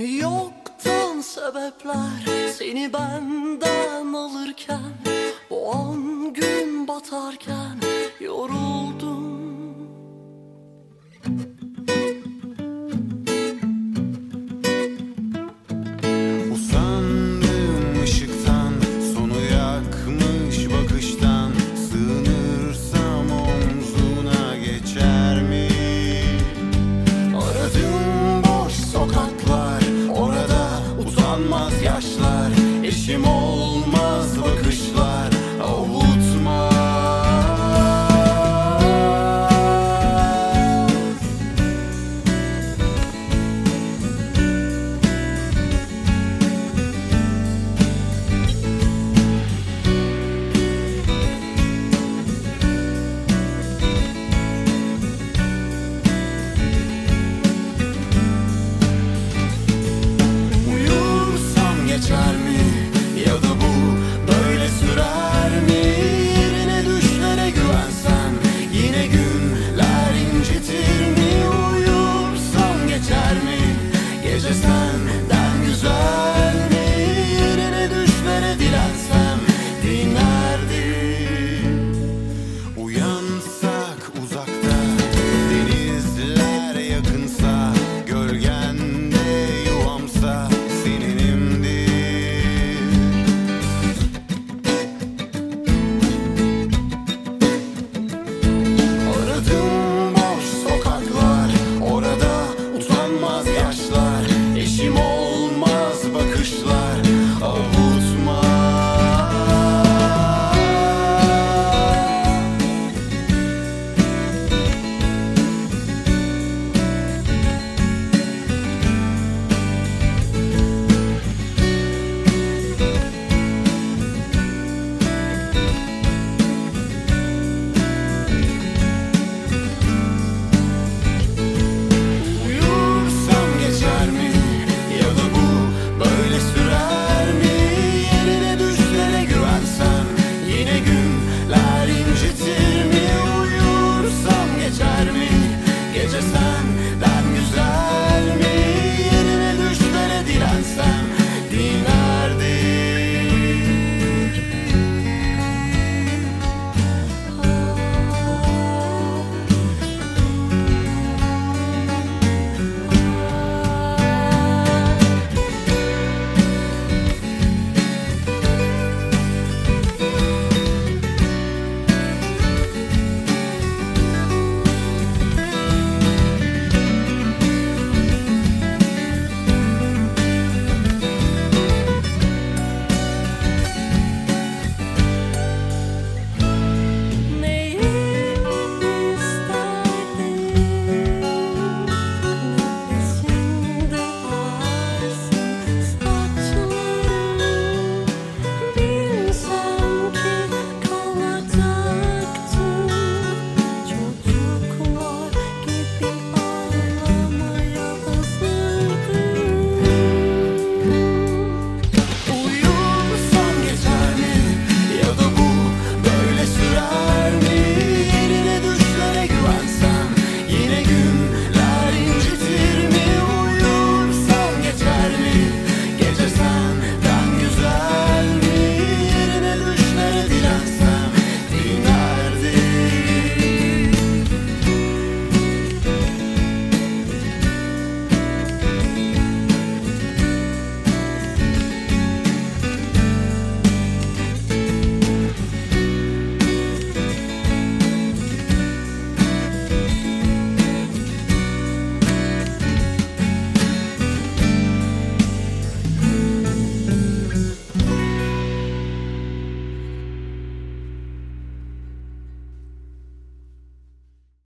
Yoktan sebepler seni benden alırken O an gün batarken yorul